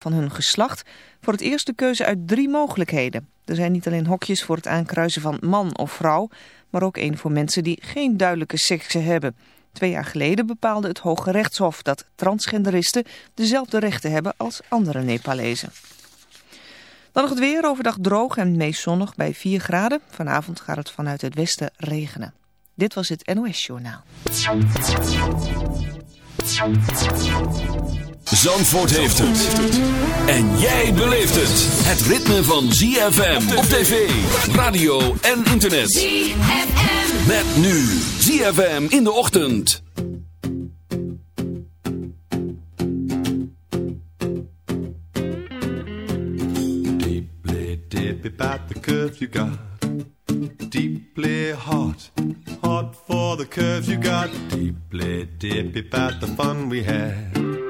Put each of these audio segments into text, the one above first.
van hun geslacht voor het eerst de keuze uit drie mogelijkheden. Er zijn niet alleen hokjes voor het aankruisen van man of vrouw, maar ook één voor mensen die geen duidelijke seksen hebben. Twee jaar geleden bepaalde het Hoge Rechtshof dat transgenderisten dezelfde rechten hebben als andere Nepalezen. Dan nog het weer, overdag droog en meest zonnig bij 4 graden. Vanavond gaat het vanuit het westen regenen. Dit was het NOS Journaal. Zandvoort heeft het. En jij beleeft het. Het ritme van ZFM op tv, radio en internet. ZFM. Met nu ZFM in de ochtend. Deeply dip about the curve you got. Deeply hot. Hot for the curves you got. Deeply dip about the fun we had.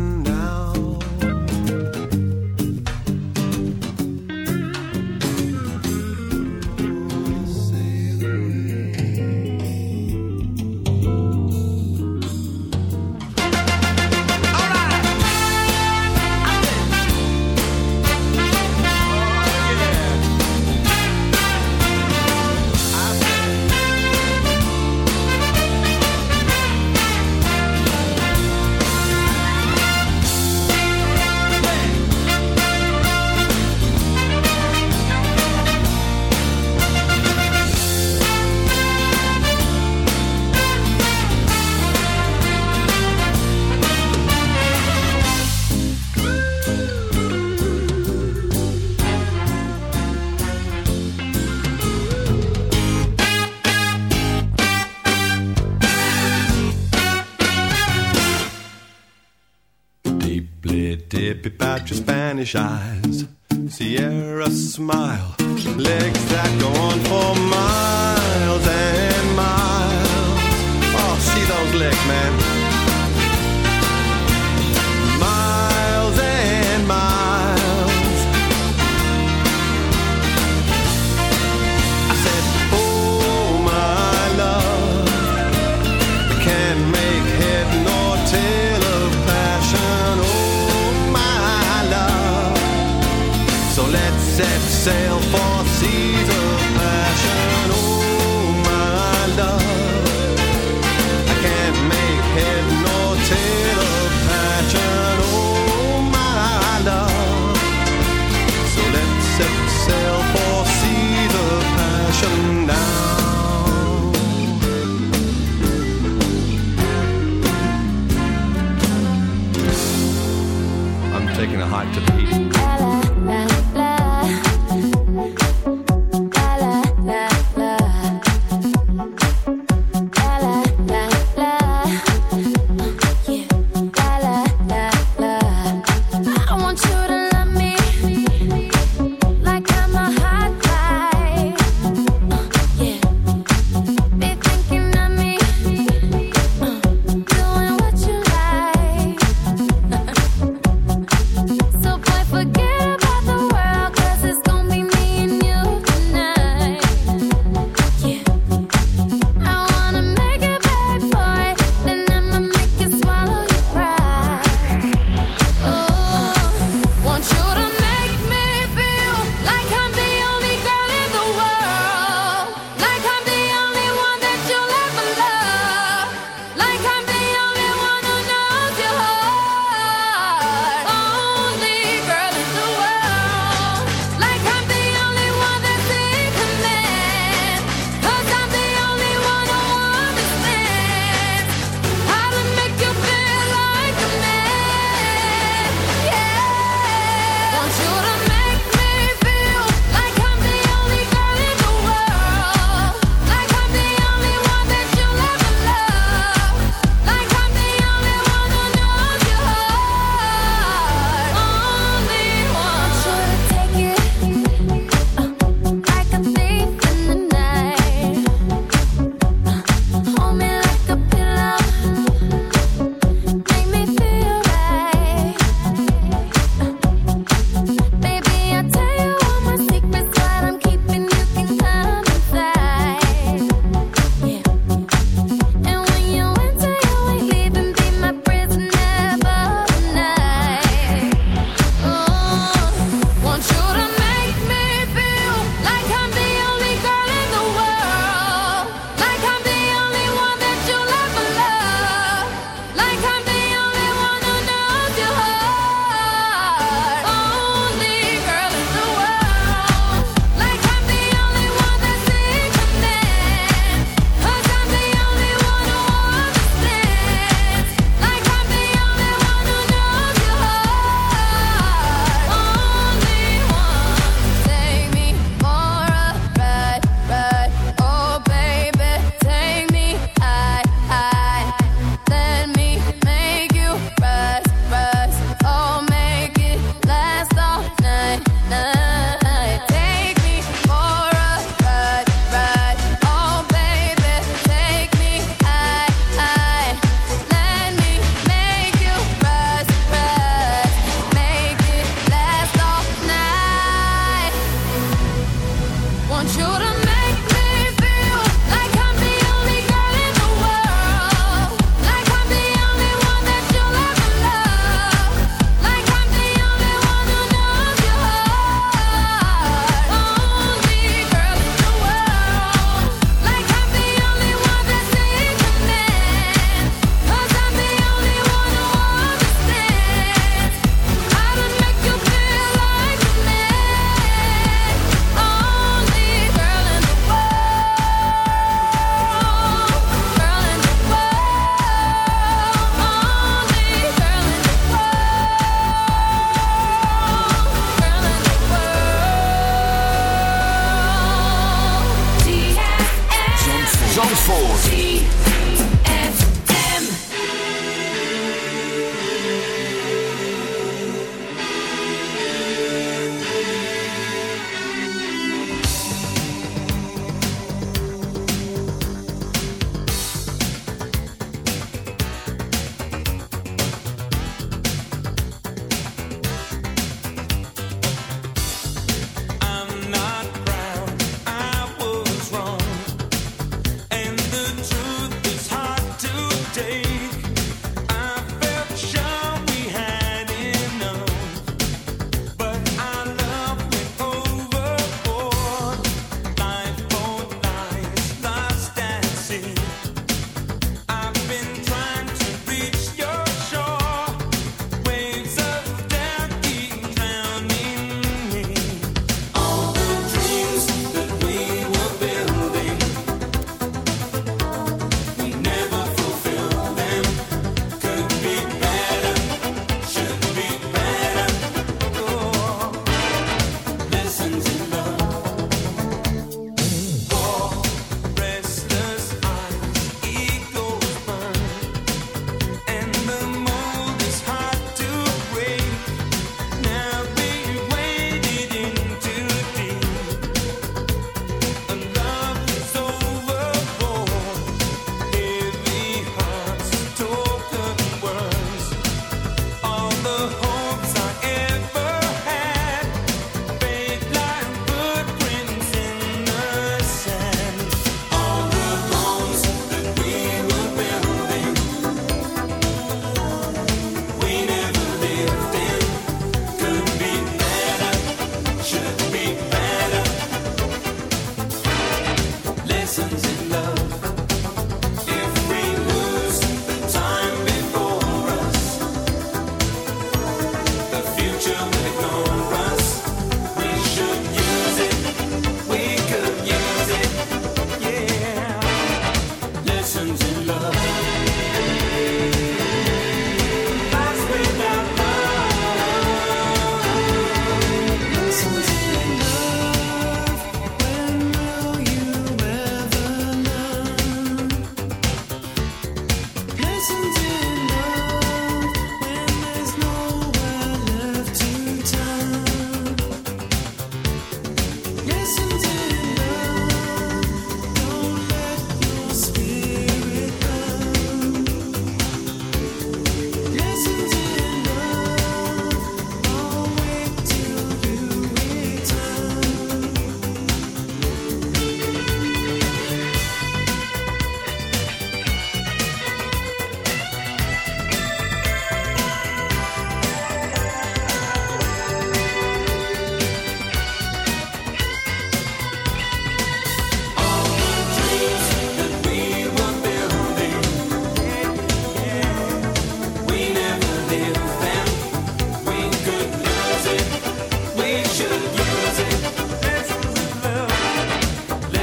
shy.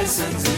listen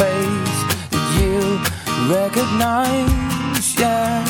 face that you recognize, yeah.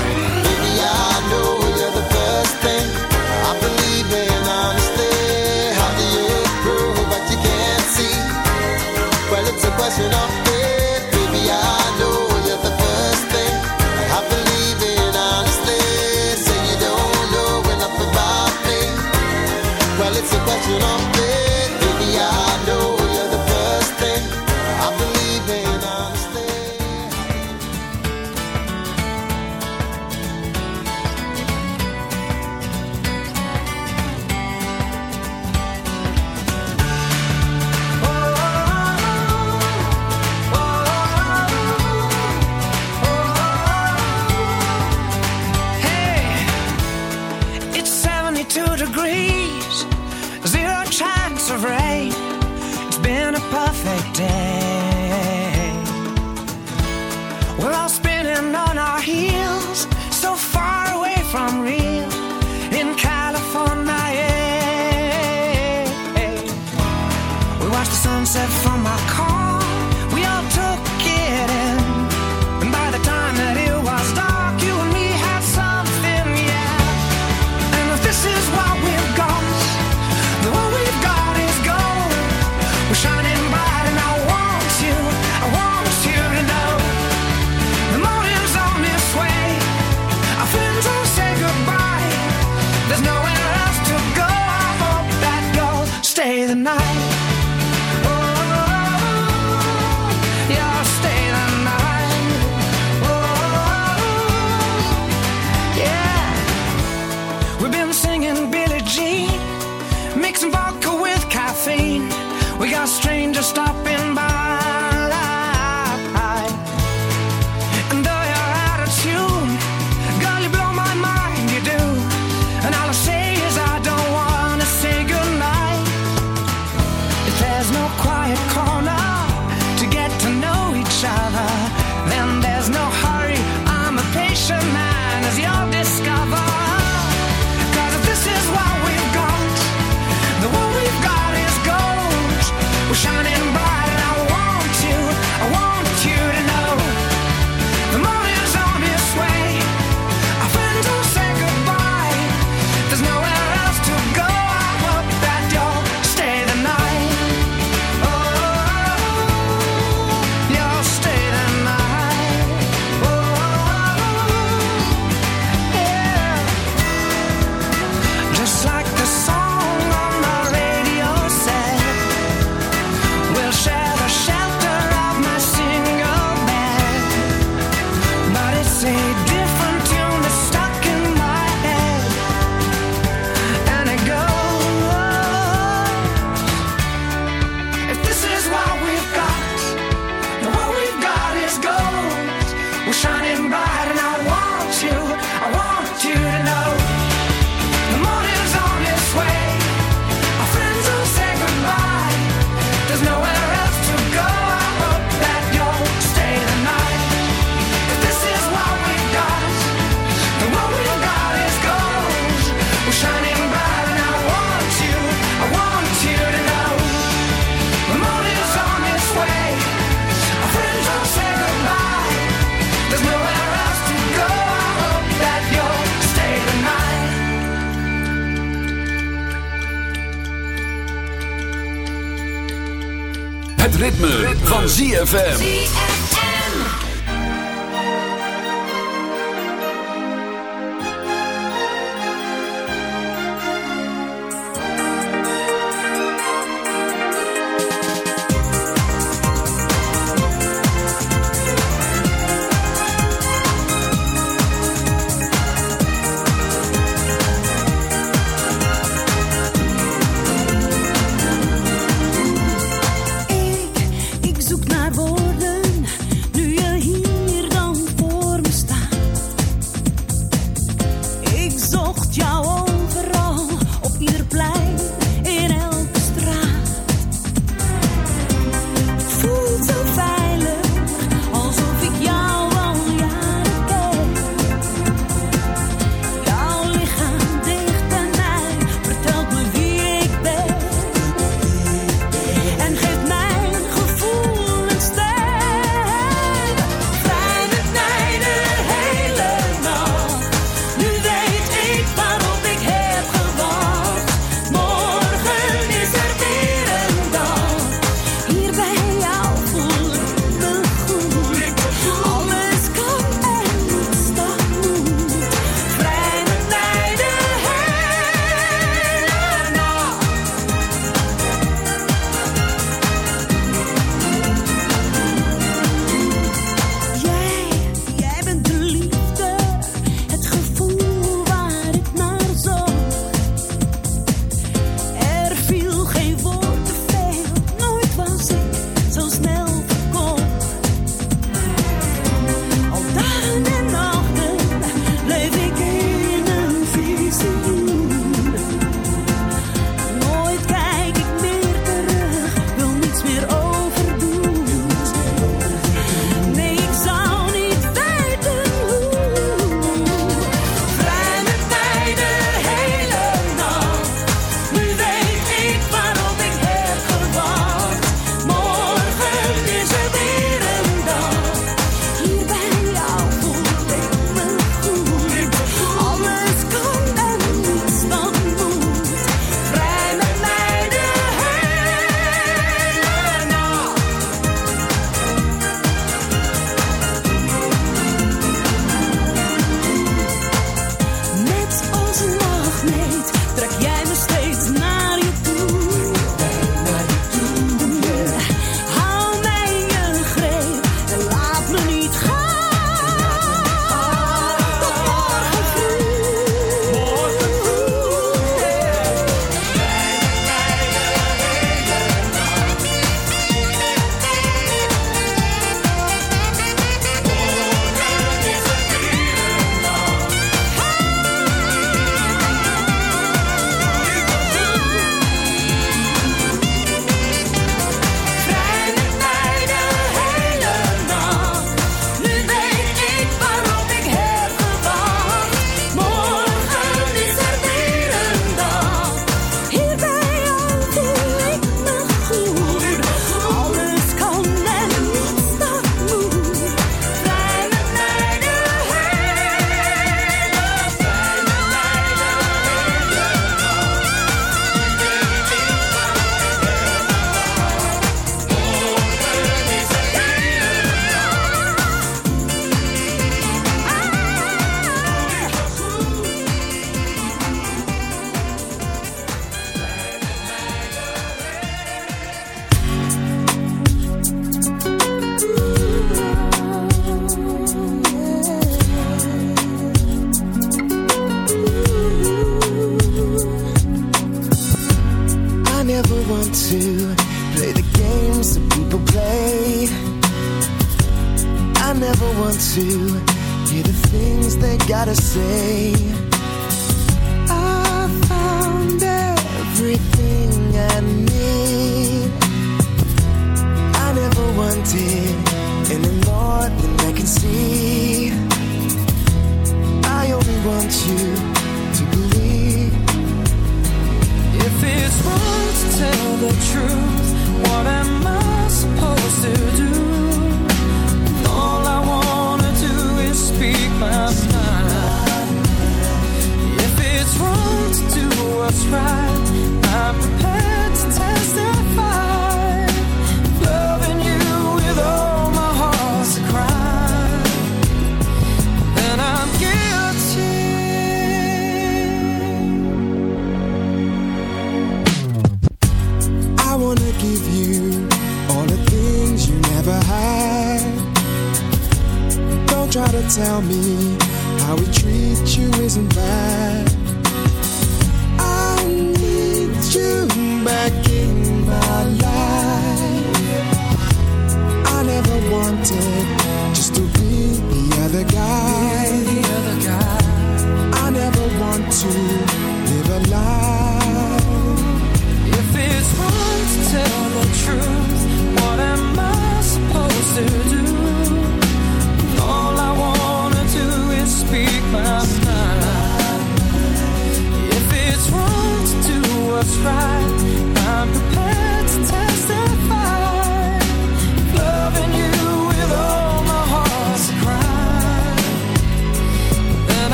ritme, van ZFM.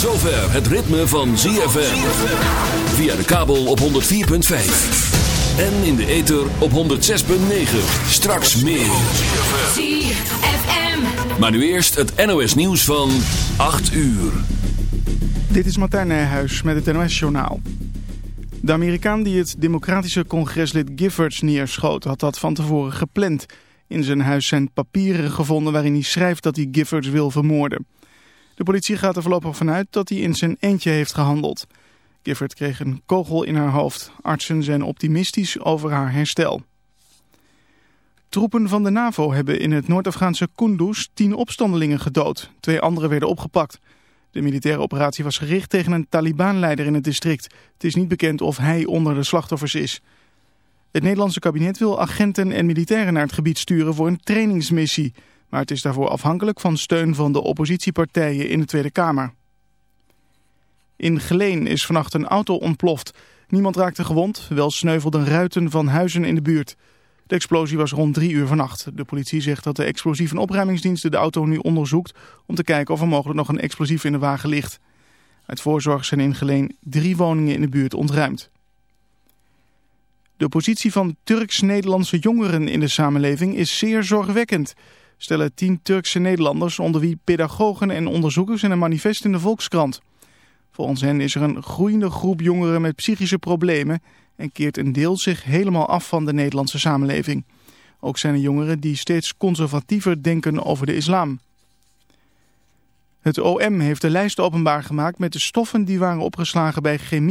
Zover het ritme van ZFM. Via de kabel op 104.5. En in de ether op 106.9. Straks meer. ZFM. Maar nu eerst het NOS nieuws van 8 uur. Dit is Martijn Nijhuis met het NOS-journaal. De Amerikaan die het democratische congreslid Giffords neerschoot... had dat van tevoren gepland. In zijn huis zijn papieren gevonden waarin hij schrijft dat hij Giffords wil vermoorden. De politie gaat er voorlopig vanuit dat hij in zijn eentje heeft gehandeld. Gifford kreeg een kogel in haar hoofd. Artsen zijn optimistisch over haar herstel. Troepen van de NAVO hebben in het Noord-Afghaanse Kunduz tien opstandelingen gedood. Twee anderen werden opgepakt. De militaire operatie was gericht tegen een Taliban-leider in het district. Het is niet bekend of hij onder de slachtoffers is. Het Nederlandse kabinet wil agenten en militairen naar het gebied sturen voor een trainingsmissie. Maar het is daarvoor afhankelijk van steun van de oppositiepartijen in de Tweede Kamer. In Geleen is vannacht een auto ontploft. Niemand raakte gewond, wel sneuvelden ruiten van huizen in de buurt. De explosie was rond drie uur vannacht. De politie zegt dat de explosief- en opruimingsdiensten de auto nu onderzoekt... om te kijken of er mogelijk nog een explosief in de wagen ligt. Uit voorzorg zijn in Geleen drie woningen in de buurt ontruimd. De positie van Turks-Nederlandse jongeren in de samenleving is zeer zorgwekkend... stellen tien Turkse Nederlanders onder wie pedagogen en onderzoekers in een manifest in de Volkskrant. Volgens hen is er een groeiende groep jongeren met psychische problemen en keert een deel zich helemaal af van de Nederlandse samenleving. Ook zijn er jongeren die steeds conservatiever denken over de islam. Het OM heeft de lijst openbaar gemaakt met de stoffen die waren opgeslagen bij chemie.